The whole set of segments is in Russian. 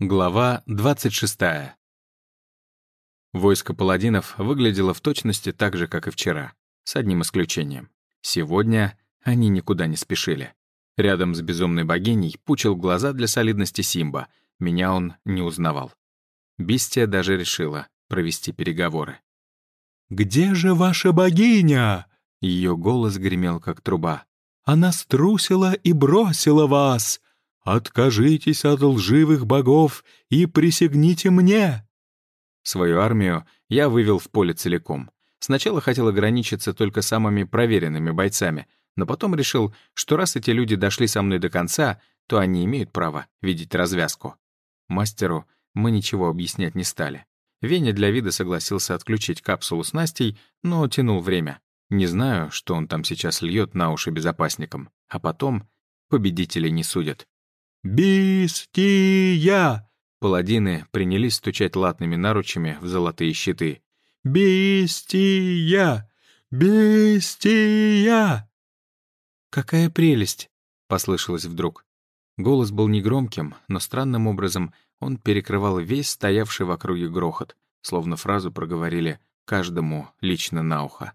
Глава 26. Войско паладинов выглядело в точности так же, как и вчера, с одним исключением. Сегодня они никуда не спешили. Рядом с безумной богиней пучил глаза для солидности Симба. Меня он не узнавал. Бистия даже решила провести переговоры. «Где же ваша богиня?» Ее голос гремел, как труба. «Она струсила и бросила вас. «Откажитесь от лживых богов и присягните мне!» Свою армию я вывел в поле целиком. Сначала хотел ограничиться только самыми проверенными бойцами, но потом решил, что раз эти люди дошли со мной до конца, то они имеют право видеть развязку. Мастеру мы ничего объяснять не стали. Веня для вида согласился отключить капсулу с Настей, но тянул время. Не знаю, что он там сейчас льет на уши безопасникам. А потом победителей не судят. «Бистия!» Паладины принялись стучать латными наручами в золотые щиты. «Бестия! Бестия!» «Какая прелесть!» — послышалось вдруг. Голос был негромким, но странным образом он перекрывал весь стоявший в округе грохот, словно фразу проговорили каждому лично на ухо.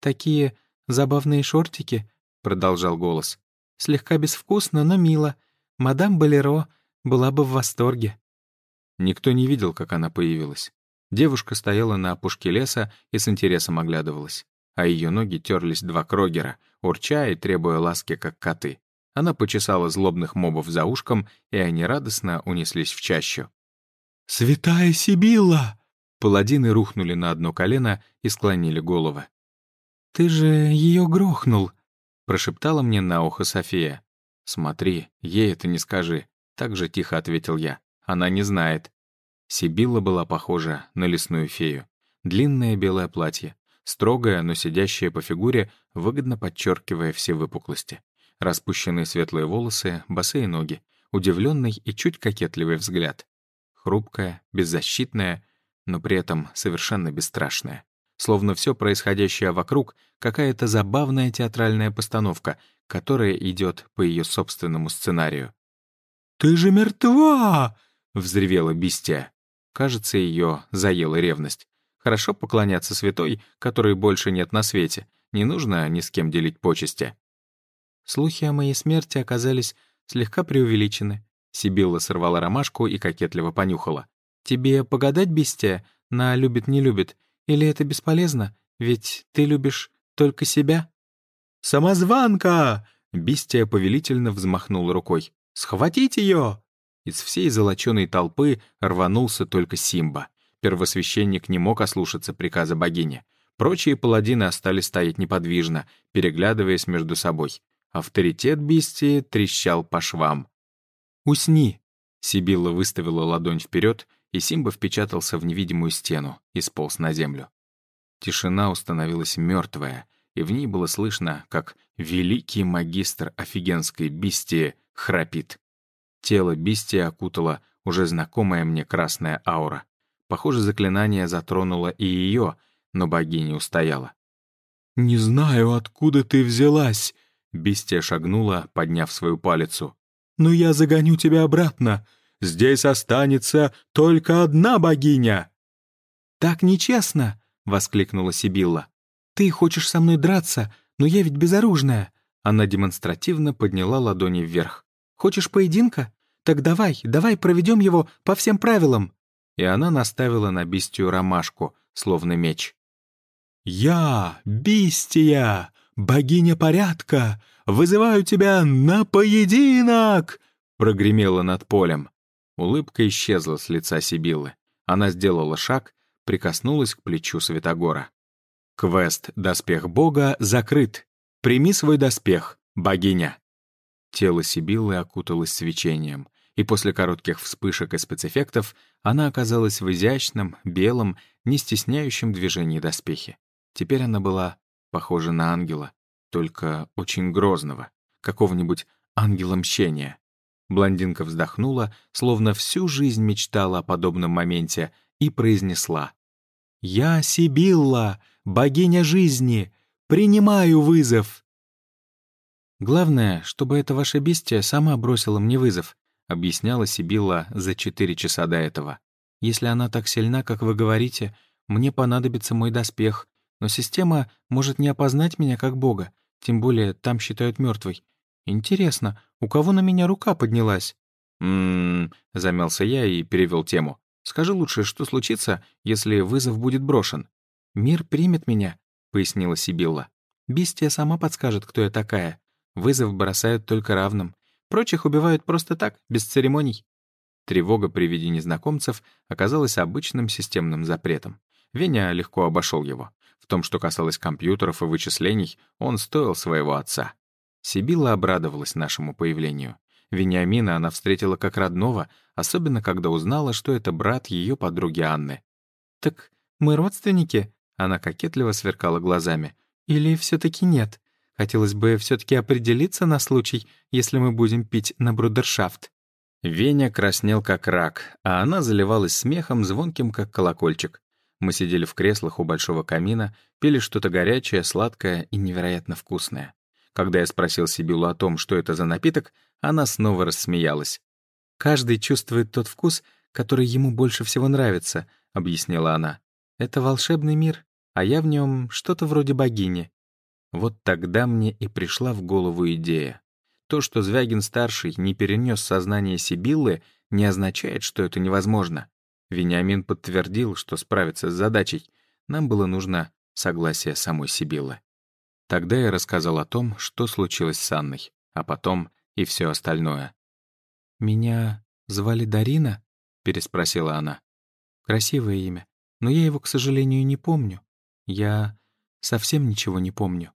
«Такие забавные шортики», — продолжал голос. «Слегка безвкусно, но мило. Мадам Болеро была бы в восторге. Никто не видел, как она появилась. Девушка стояла на опушке леса и с интересом оглядывалась. А ее ноги терлись два крогера, урча и требуя ласки, как коты. Она почесала злобных мобов за ушком, и они радостно унеслись в чащу. «Святая Сибилла!» Паладины рухнули на одно колено и склонили головы. «Ты же ее грохнул», — прошептала мне на ухо София. «Смотри, ей это не скажи», — так же тихо ответил я. «Она не знает». Сибилла была похожа на лесную фею. Длинное белое платье, строгое, но сидящее по фигуре, выгодно подчеркивая все выпуклости. Распущенные светлые волосы, босые ноги, удивленный и чуть кокетливый взгляд. Хрупкая, беззащитная, но при этом совершенно бесстрашная. Словно все происходящее вокруг — какая-то забавная театральная постановка, которая идет по ее собственному сценарию. «Ты же мертва!» — взревела Бистия. Кажется, ее заела ревность. Хорошо поклоняться святой, которой больше нет на свете. Не нужно ни с кем делить почести. Слухи о моей смерти оказались слегка преувеличены. Сибилла сорвала ромашку и кокетливо понюхала. «Тебе погадать, Бистия, на любит-не любит? Или это бесполезно? Ведь ты любишь только себя?» «Самозванка!» Бистия повелительно взмахнула рукой. «Схватить ее!» Из всей золоченой толпы рванулся только Симба. Первосвященник не мог ослушаться приказа богини. Прочие паладины остались стоять неподвижно, переглядываясь между собой. Авторитет Бистии трещал по швам. «Усни!» Сибилла выставила ладонь вперед, и Симба впечатался в невидимую стену и сполз на землю. Тишина установилась мертвая, и в ней было слышно, как великий магистр офигенской бистии храпит. Тело бистии окутала уже знакомая мне красная аура. Похоже, заклинание затронуло и ее, но богиня устояла. «Не знаю, откуда ты взялась», — бистия шагнула, подняв свою палицу. «Но я загоню тебя обратно. Здесь останется только одна богиня». «Так нечестно!» — воскликнула Сибилла. «Ты хочешь со мной драться, но я ведь безоружная». Она демонстративно подняла ладони вверх. «Хочешь поединка? Так давай, давай проведем его по всем правилам». И она наставила на бистию ромашку, словно меч. «Я, бистия, богиня порядка, вызываю тебя на поединок!» прогремела над полем. Улыбка исчезла с лица Сибиллы. Она сделала шаг, прикоснулась к плечу Святогора. Квест «Доспех Бога» закрыт. Прими свой доспех, богиня. Тело Сибиллы окуталось свечением, и после коротких вспышек и спецэффектов она оказалась в изящном, белом, не стесняющем движении доспехе. Теперь она была похожа на ангела, только очень грозного, какого-нибудь ангела мщения. Блондинка вздохнула, словно всю жизнь мечтала о подобном моменте, и произнесла. «Я Сибилла, богиня жизни, принимаю вызов!» «Главное, чтобы эта ваша бестия сама бросила мне вызов, объясняла Сибилла за четыре часа до этого. «Если она так сильна, как вы говорите, мне понадобится мой доспех, но система может не опознать меня как бога, тем более там считают мертвой. Интересно, у кого на меня рука поднялась?» «М-м-м», замялся я и перевел тему. «Скажи лучше, что случится, если вызов будет брошен?» «Мир примет меня», — пояснила Сибилла. «Бестия сама подскажет, кто я такая. Вызов бросают только равным. Прочих убивают просто так, без церемоний». Тревога при виде незнакомцев оказалась обычным системным запретом. Веня легко обошел его. В том, что касалось компьютеров и вычислений, он стоил своего отца. Сибилла обрадовалась нашему появлению. Вениамина она встретила как родного, особенно когда узнала, что это брат ее подруги Анны. «Так мы родственники?» — она кокетливо сверкала глазами. «Или все таки нет? Хотелось бы все таки определиться на случай, если мы будем пить на брудершафт». Веня краснел как рак, а она заливалась смехом, звонким как колокольчик. Мы сидели в креслах у большого камина, пили что-то горячее, сладкое и невероятно вкусное. Когда я спросил Сибилу о том, что это за напиток, она снова рассмеялась. «Каждый чувствует тот вкус, который ему больше всего нравится», — объяснила она. «Это волшебный мир, а я в нем что-то вроде богини». Вот тогда мне и пришла в голову идея. То, что Звягин-старший не перенес сознание Сибиллы, не означает, что это невозможно. Вениамин подтвердил, что справится с задачей. Нам было нужно согласие самой Сибиллы. Тогда я рассказал о том, что случилось с Анной, а потом и все остальное. «Меня звали Дарина?» — переспросила она. «Красивое имя, но я его, к сожалению, не помню. Я совсем ничего не помню».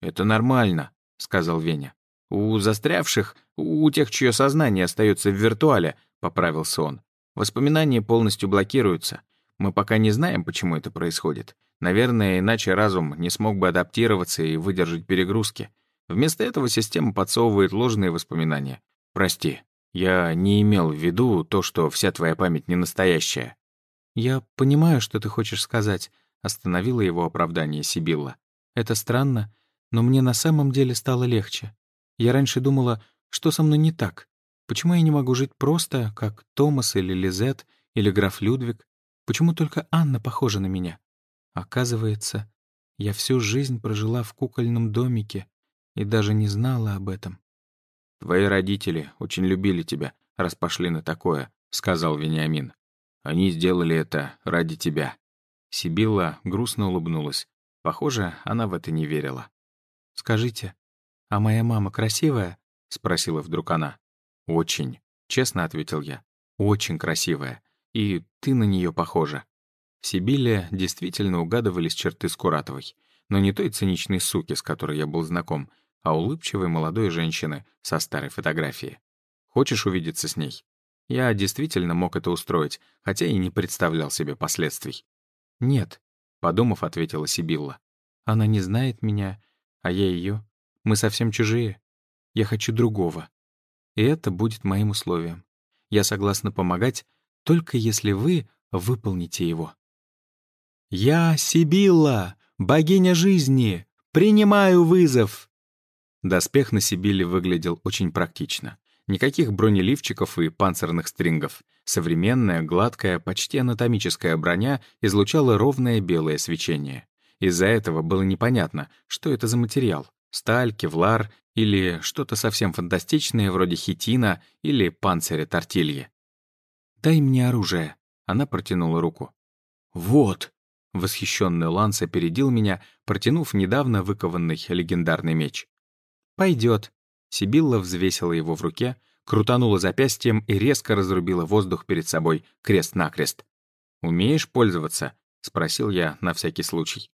«Это нормально», — сказал Веня. «У застрявших, у тех, чье сознание остается в виртуале», — поправился он. Воспоминания полностью блокируются. Мы пока не знаем, почему это происходит. Наверное, иначе разум не смог бы адаптироваться и выдержать перегрузки. Вместо этого система подсовывает ложные воспоминания. Прости, я не имел в виду то, что вся твоя память не настоящая. Я понимаю, что ты хочешь сказать, остановила его оправдание Сибилла. Это странно, но мне на самом деле стало легче. Я раньше думала, что со мной не так. Почему я не могу жить просто, как Томас или Лизет, или граф Людвиг? Почему только Анна похожа на меня? Оказывается, я всю жизнь прожила в кукольном домике и даже не знала об этом. «Твои родители очень любили тебя, раз пошли на такое», — сказал Вениамин. «Они сделали это ради тебя». Сибилла грустно улыбнулась. Похоже, она в это не верила. «Скажите, а моя мама красивая?» — спросила вдруг она. «Очень», — честно ответил я. «Очень красивая. И ты на нее похожа». В Сибиле действительно угадывались черты Скуратовой, но не той циничной суки, с которой я был знаком, а улыбчивой молодой женщины со старой фотографии. Хочешь увидеться с ней? Я действительно мог это устроить, хотя и не представлял себе последствий. «Нет», — подумав, ответила Сибилла. «Она не знает меня, а я ее. Мы совсем чужие. Я хочу другого и это будет моим условием. Я согласна помогать, только если вы выполните его. «Я Сибилла, богиня жизни, принимаю вызов!» Доспех на Сибилле выглядел очень практично. Никаких бронеливчиков и панцирных стрингов. Современная, гладкая, почти анатомическая броня излучала ровное белое свечение. Из-за этого было непонятно, что это за материал. Сталь, кевлар или что-то совсем фантастичное вроде хитина или панциря тортильи. «Дай мне оружие», — она протянула руку. «Вот!» — восхищенный Ланс опередил меня, протянув недавно выкованный легендарный меч. «Пойдет». Сибилла взвесила его в руке, крутанула запястьем и резко разрубила воздух перед собой крест-накрест. «Умеешь пользоваться?» — спросил я на всякий случай.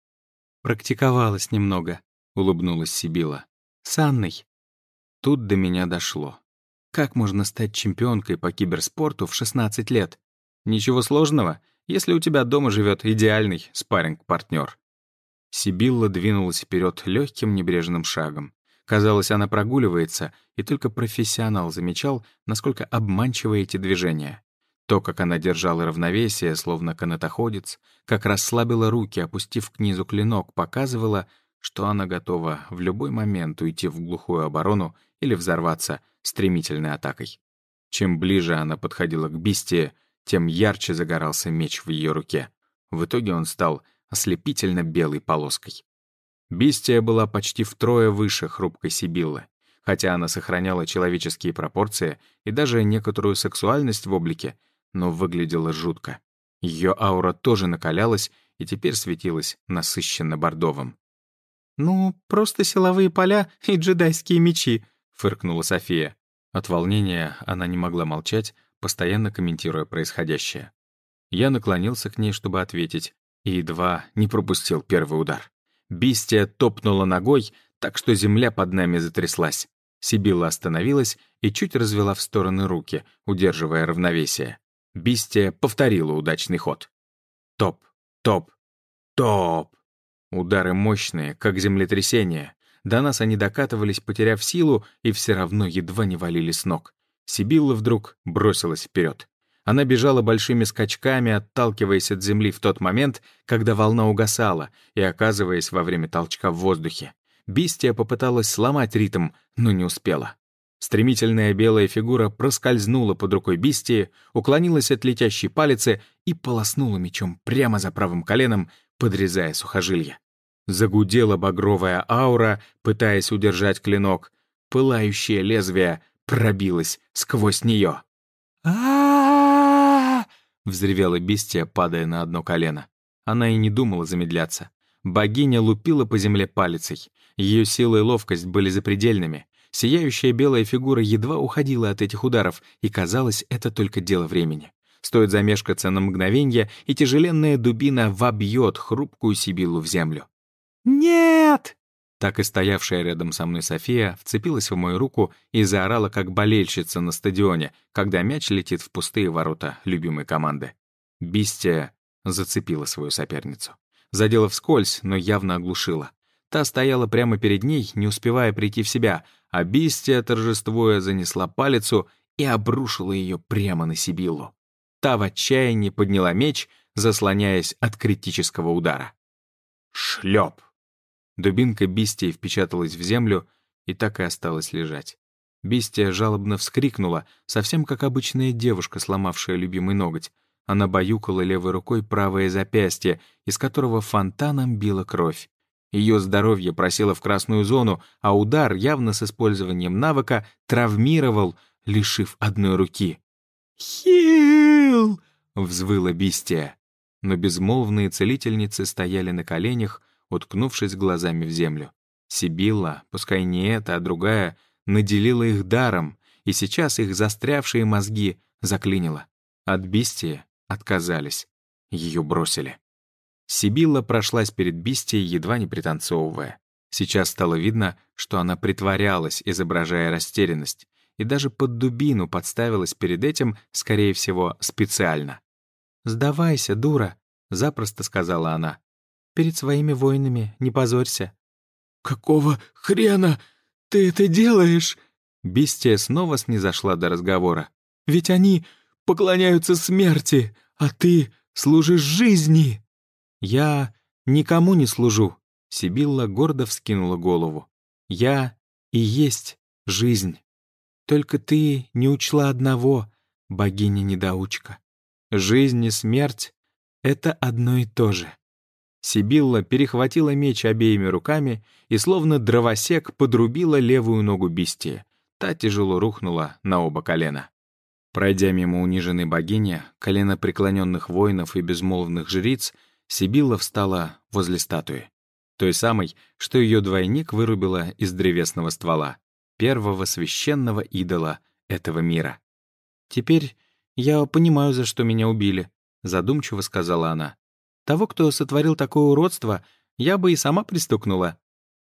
«Практиковалась немного», — улыбнулась Сибила. С Анной. Тут до меня дошло. Как можно стать чемпионкой по киберспорту в 16 лет? Ничего сложного, если у тебя дома живет идеальный спарринг-партнер. Сибилла двинулась вперед легким небрежным шагом. Казалось, она прогуливается, и только профессионал замечал, насколько обманчивы эти движения. То, как она держала равновесие, словно канатоходец, как расслабила руки, опустив к низу клинок, показывало, что она готова в любой момент уйти в глухую оборону или взорваться стремительной атакой. Чем ближе она подходила к бестии, тем ярче загорался меч в ее руке. В итоге он стал ослепительно белой полоской. Бестия была почти втрое выше хрупкой Сибиллы, хотя она сохраняла человеческие пропорции и даже некоторую сексуальность в облике, но выглядела жутко. Ее аура тоже накалялась и теперь светилась насыщенно бордовым. «Ну, просто силовые поля и джедайские мечи», — фыркнула София. От волнения она не могла молчать, постоянно комментируя происходящее. Я наклонился к ней, чтобы ответить, и едва не пропустил первый удар. Бистия топнула ногой, так что земля под нами затряслась. Сибила остановилась и чуть развела в стороны руки, удерживая равновесие. Бистия повторила удачный ход. Топ, топ, топ. Удары мощные, как землетрясение. До нас они докатывались, потеряв силу, и все равно едва не валили с ног. Сибилла вдруг бросилась вперед. Она бежала большими скачками, отталкиваясь от земли в тот момент, когда волна угасала, и оказываясь во время толчка в воздухе. Бистия попыталась сломать ритм, но не успела. Стремительная белая фигура проскользнула под рукой Бистии, уклонилась от летящей палицы и полоснула мечом прямо за правым коленом, подрезая сухожилие. Загудела багровая аура, пытаясь удержать клинок. Пылающее лезвие пробилось сквозь нее. а взревела бестия, падая на одно колено. Она и не думала замедляться. Богиня лупила по земле палицей. Ее сила и ловкость были запредельными. Сияющая белая фигура едва уходила от этих ударов, и казалось, это только дело времени. Стоит замешкаться на мгновенье, и тяжеленная дубина вобьет хрупкую Сибилу в землю. «Нет!» Так и стоявшая рядом со мной София вцепилась в мою руку и заорала, как болельщица на стадионе, когда мяч летит в пустые ворота любимой команды. Бистия зацепила свою соперницу. Задела вскользь, но явно оглушила. Та стояла прямо перед ней, не успевая прийти в себя, а Бистия, торжествуя, занесла палицу и обрушила ее прямо на Сибиллу. Та в отчаянии подняла меч, заслоняясь от критического удара. Шлеп! Дубинка Бистии впечаталась в землю и так и осталась лежать. Бистия жалобно вскрикнула, совсем как обычная девушка, сломавшая любимый ноготь. Она баюкала левой рукой правое запястье, из которого фонтаном била кровь. Ее здоровье просело в красную зону, а удар, явно с использованием навыка, травмировал, лишив одной руки. «Хил!» — взвыла Бистия. Но безмолвные целительницы стояли на коленях, уткнувшись глазами в землю. Сибилла, пускай не эта, а другая, наделила их даром, и сейчас их застрявшие мозги заклинило. От бестии отказались. Ее бросили. Сибилла прошлась перед бестией, едва не пританцовывая. Сейчас стало видно, что она притворялась, изображая растерянность, и даже под дубину подставилась перед этим, скорее всего, специально. «Сдавайся, дура», — запросто сказала она. Перед своими воинами не позорься». «Какого хрена ты это делаешь?» Бестия снова снизошла до разговора. «Ведь они поклоняются смерти, а ты служишь жизни!» «Я никому не служу», — Сибилла гордо вскинула голову. «Я и есть жизнь. Только ты не учла одного, богиня-недоучка. Жизнь и смерть — это одно и то же. Сибилла перехватила меч обеими руками и, словно дровосек, подрубила левую ногу бестии. Та тяжело рухнула на оба колена. Пройдя мимо униженной богини, колено преклоненных воинов и безмолвных жриц, Сибилла встала возле статуи. Той самой, что ее двойник вырубила из древесного ствола, первого священного идола этого мира. «Теперь я понимаю, за что меня убили», — задумчиво сказала она. Того, кто сотворил такое уродство, я бы и сама пристукнула».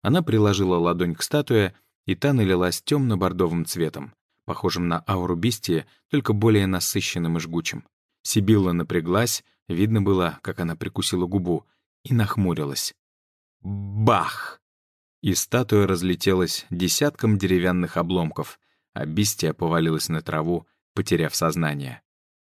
Она приложила ладонь к статуе, и та налилась темно-бордовым цветом, похожим на ауру бестии, только более насыщенным и жгучим. Сибилла напряглась, видно было, как она прикусила губу, и нахмурилась. Бах! И статуя разлетелась десятком деревянных обломков, а бестия повалилась на траву, потеряв сознание.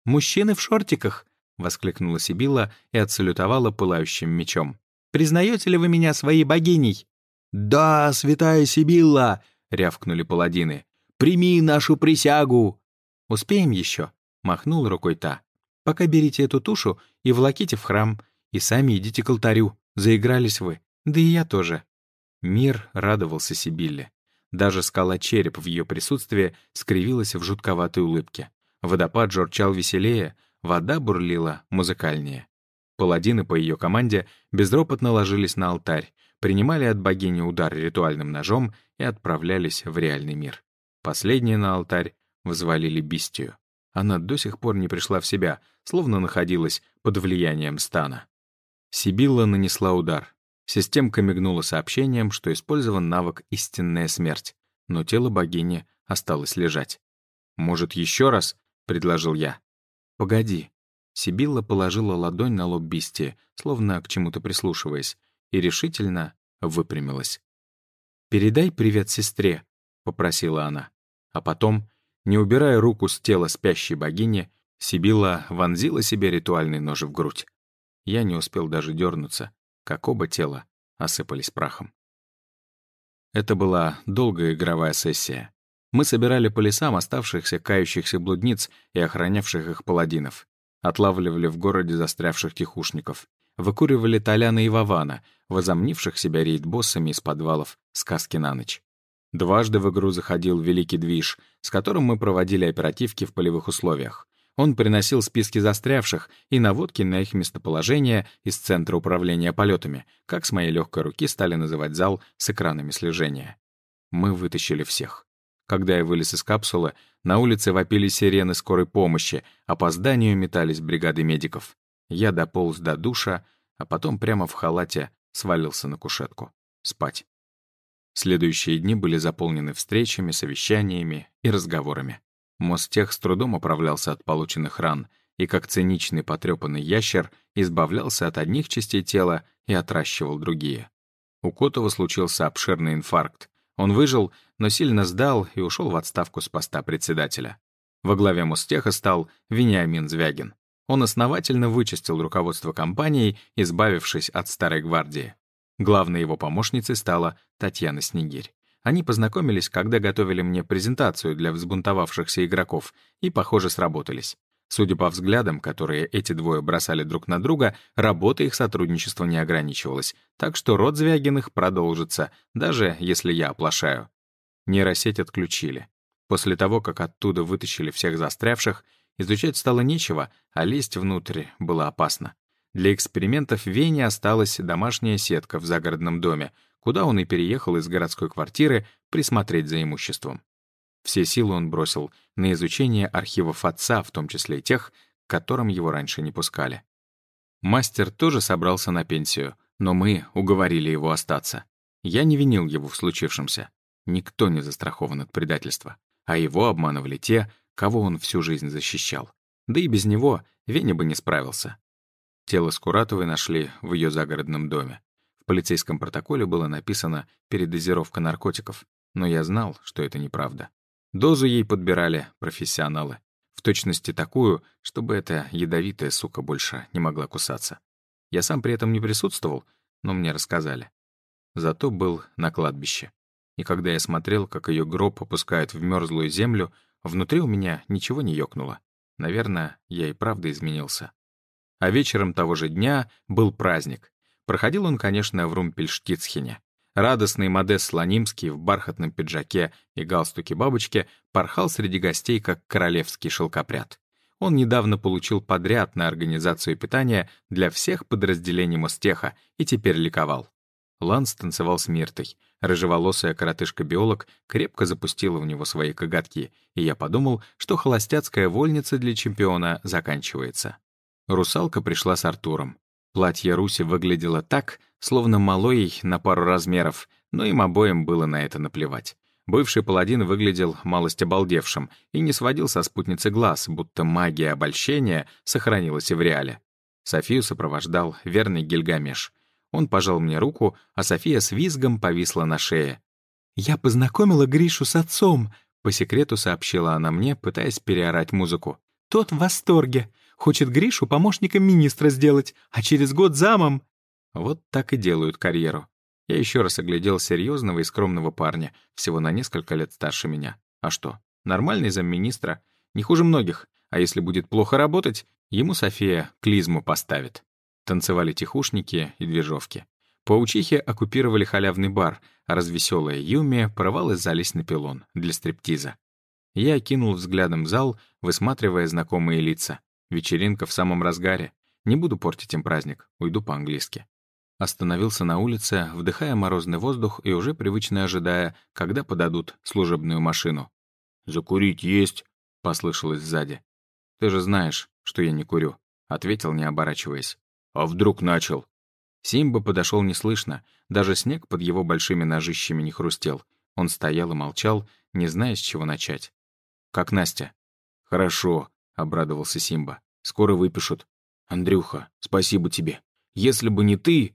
«Мужчины в шортиках!» — воскликнула Сибилла и отсалютовала пылающим мечом. «Признаете ли вы меня своей богиней?» «Да, святая Сибилла!» — рявкнули паладины. «Прими нашу присягу!» «Успеем еще?» — махнул рукой та. «Пока берите эту тушу и влаките в храм, и сами идите к алтарю. Заигрались вы. Да и я тоже». Мир радовался Сибилле. Даже скала череп в ее присутствии скривилась в жутковатой улыбке. Водопад журчал веселее, вода бурлила музыкальнее. Паладины по ее команде безропотно ложились на алтарь, принимали от богини удар ритуальным ножом и отправлялись в реальный мир. Последние на алтарь взвалили бистию. Она до сих пор не пришла в себя, словно находилась под влиянием стана. Сибилла нанесла удар. Системка мигнула сообщением, что использован навык «Истинная смерть», но тело богини осталось лежать. «Может, еще раз?» — предложил я. «Погоди». Сибилла положила ладонь на лоб Бисти, словно к чему-то прислушиваясь, и решительно выпрямилась. «Передай привет сестре», — попросила она. А потом, не убирая руку с тела спящей богини, Сибилла вонзила себе ритуальный нож в грудь. Я не успел даже дернуться, как оба тела осыпались прахом. Это была долгая игровая сессия. Мы собирали по лесам оставшихся кающихся блудниц и охранявших их паладинов. Отлавливали в городе застрявших тихушников выкуривали Толяна и Вована, возомнивших себя рейд-боссами из подвалов «Сказки на ночь». Дважды в игру заходил Великий Движ, с которым мы проводили оперативки в полевых условиях. Он приносил списки застрявших и наводки на их местоположение из Центра управления полетами, как с моей легкой руки стали называть зал с экранами слежения. Мы вытащили всех. Когда я вылез из капсулы, на улице вопили сирены скорой помощи, а по зданию метались бригады медиков. Я дополз до душа, а потом прямо в халате свалился на кушетку. Спать. Следующие дни были заполнены встречами, совещаниями и разговорами. Мостех с трудом оправлялся от полученных ран и, как циничный потрепанный ящер, избавлялся от одних частей тела и отращивал другие. У Котова случился обширный инфаркт. Он выжил, но сильно сдал и ушел в отставку с поста председателя. Во главе Мостеха стал Вениамин Звягин. Он основательно вычистил руководство компанией, избавившись от старой гвардии. Главной его помощницей стала Татьяна Снегирь. Они познакомились, когда готовили мне презентацию для взбунтовавшихся игроков, и, похоже, сработались. Судя по взглядам, которые эти двое бросали друг на друга, работа их сотрудничества не ограничивалась, так что род Звягиных продолжится, даже если я оплошаю. Нейросеть отключили. После того, как оттуда вытащили всех застрявших, Изучать стало нечего, а лезть внутрь было опасно. Для экспериментов Вене осталась домашняя сетка в загородном доме, куда он и переехал из городской квартиры присмотреть за имуществом. Все силы он бросил на изучение архивов отца, в том числе и тех, к которым его раньше не пускали. Мастер тоже собрался на пенсию, но мы уговорили его остаться. Я не винил его в случившемся. Никто не застрахован от предательства. А его обманывали те, кого он всю жизнь защищал. Да и без него Веня бы не справился. Тело Скуратовой нашли в ее загородном доме. В полицейском протоколе было написано «передозировка наркотиков», но я знал, что это неправда. Дозу ей подбирали профессионалы. В точности такую, чтобы эта ядовитая сука больше не могла кусаться. Я сам при этом не присутствовал, но мне рассказали. Зато был на кладбище. И когда я смотрел, как ее гроб опускают в мерзлую землю, Внутри у меня ничего не ёкнуло. Наверное, я и правда изменился. А вечером того же дня был праздник. Проходил он, конечно, в Румпельштицхене. Радостный Модес Слонимский в бархатном пиджаке и галстуке бабочки порхал среди гостей, как королевский шелкопряд. Он недавно получил подряд на организацию питания для всех подразделений Мостеха и теперь ликовал. Ланс танцевал с Миртой. Рыжеволосая коротышка-биолог крепко запустила в него свои коготки, и я подумал, что холостяцкая вольница для чемпиона заканчивается. Русалка пришла с Артуром. Платье Руси выглядело так, словно мало ей на пару размеров, но им обоим было на это наплевать. Бывший паладин выглядел малость обалдевшим и не сводил со спутницы глаз, будто магия обольщения сохранилась и в реале. Софию сопровождал верный Гильгамеш. Он пожал мне руку, а София с визгом повисла на шее. «Я познакомила Гришу с отцом», — по секрету сообщила она мне, пытаясь переорать музыку. «Тот в восторге. Хочет Гришу помощником министра сделать, а через год замом». Вот так и делают карьеру. Я еще раз оглядел серьезного и скромного парня, всего на несколько лет старше меня. А что, нормальный замминистра? Не хуже многих, а если будет плохо работать, ему София клизму поставит. Танцевали тихушники и движовки. Паучихи оккупировали халявный бар, а развеселая Юми порывалась залезть на пилон для стриптиза. Я окинул взглядом зал, высматривая знакомые лица. Вечеринка в самом разгаре. Не буду портить им праздник, уйду по-английски. Остановился на улице, вдыхая морозный воздух и уже привычно ожидая, когда подадут служебную машину. «Закурить есть?» — послышалось сзади. «Ты же знаешь, что я не курю», — ответил, не оборачиваясь. «А вдруг начал?» Симба подошел неслышно, даже снег под его большими ножищами не хрустел. Он стоял и молчал, не зная, с чего начать. «Как Настя?» «Хорошо», — обрадовался Симба. «Скоро выпишут». «Андрюха, спасибо тебе. Если бы не ты...»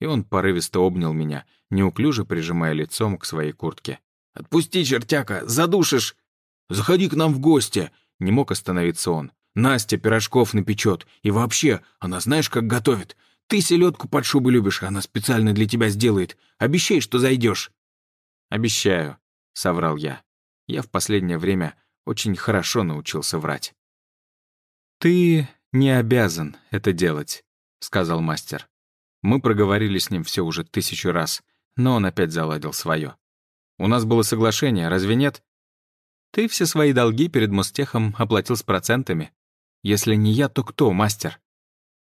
И он порывисто обнял меня, неуклюже прижимая лицом к своей куртке. «Отпусти, чертяка, задушишь!» «Заходи к нам в гости!» Не мог остановиться он. «Настя пирожков напечет. И вообще, она знаешь, как готовит. Ты селедку под шубу любишь, она специально для тебя сделает. Обещай, что зайдешь. «Обещаю», — соврал я. Я в последнее время очень хорошо научился врать. «Ты не обязан это делать», — сказал мастер. Мы проговорили с ним все уже тысячу раз, но он опять заладил свое. «У нас было соглашение, разве нет?» «Ты все свои долги перед Мостехом оплатил с процентами. Если не я, то кто, мастер?»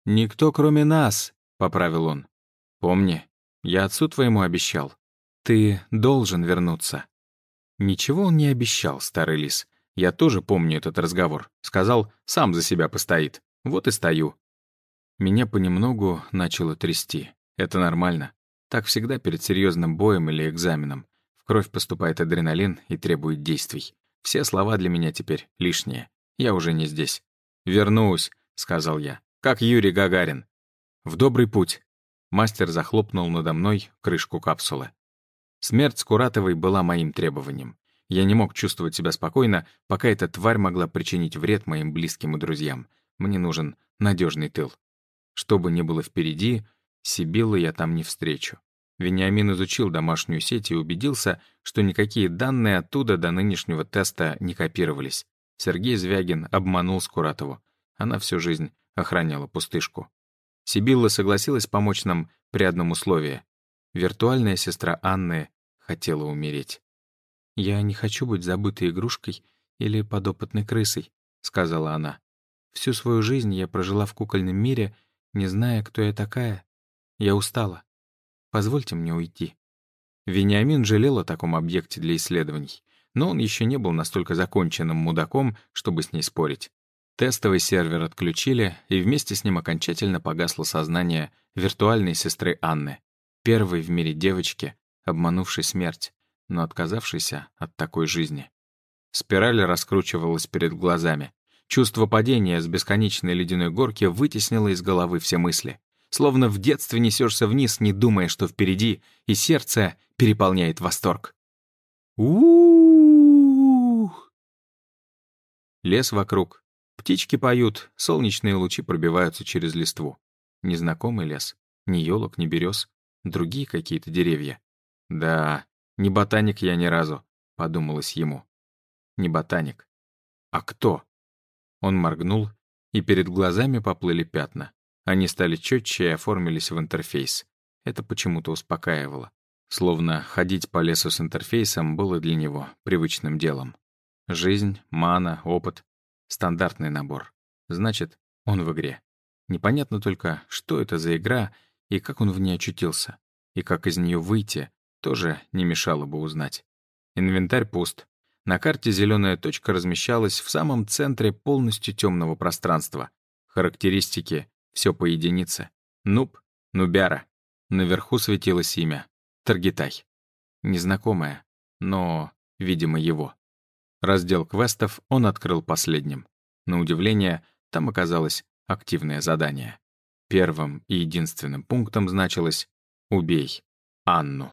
«Никто, кроме нас», — поправил он. «Помни, я отцу твоему обещал. Ты должен вернуться». Ничего он не обещал, старый лис. Я тоже помню этот разговор. Сказал, сам за себя постоит. Вот и стою. Меня понемногу начало трясти. Это нормально. Так всегда перед серьезным боем или экзаменом. В кровь поступает адреналин и требует действий. Все слова для меня теперь лишние. Я уже не здесь. «Вернусь», — сказал я как Юрий Гагарин. В добрый путь. Мастер захлопнул надо мной крышку капсулы. Смерть Скуратовой была моим требованием. Я не мог чувствовать себя спокойно, пока эта тварь могла причинить вред моим близким и друзьям. Мне нужен надежный тыл. Что бы ни было впереди, Сибилы я там не встречу. Вениамин изучил домашнюю сеть и убедился, что никакие данные оттуда до нынешнего теста не копировались. Сергей Звягин обманул Скуратову. Она всю жизнь охраняла пустышку. Сибилла согласилась помочь нам при одном условии. Виртуальная сестра Анны хотела умереть. «Я не хочу быть забытой игрушкой или подопытной крысой», — сказала она. «Всю свою жизнь я прожила в кукольном мире, не зная, кто я такая. Я устала. Позвольте мне уйти». Вениамин жалел о таком объекте для исследований, но он еще не был настолько законченным мудаком, чтобы с ней спорить. Тестовый сервер отключили, и вместе с ним окончательно погасло сознание виртуальной сестры Анны, первой в мире девочки, обманувшей смерть, но отказавшейся от такой жизни. Спираль раскручивалась перед глазами. Чувство падения с бесконечной ледяной горки вытеснило из головы все мысли. Словно в детстве несешься вниз, не думая, что впереди, и сердце переполняет восторг. Ух! Лес вокруг Птички поют, солнечные лучи пробиваются через листву. Незнакомый лес. Ни елок, ни берез. Другие какие-то деревья. Да, не ботаник я ни разу, подумалось ему. Не ботаник. А кто? Он моргнул, и перед глазами поплыли пятна. Они стали четче и оформились в интерфейс. Это почему-то успокаивало. Словно ходить по лесу с интерфейсом было для него привычным делом. Жизнь, мана, опыт Стандартный набор. Значит, он в игре. Непонятно только, что это за игра и как он в ней очутился. И как из нее выйти, тоже не мешало бы узнать. Инвентарь пуст. На карте зеленая точка размещалась в самом центре полностью темного пространства. Характеристики — все по единице. Нуб, нубяра. Наверху светилось имя. Таргитай. Незнакомое, но, видимо, его. Раздел квестов он открыл последним. На удивление, там оказалось активное задание. Первым и единственным пунктом значилось «Убей Анну».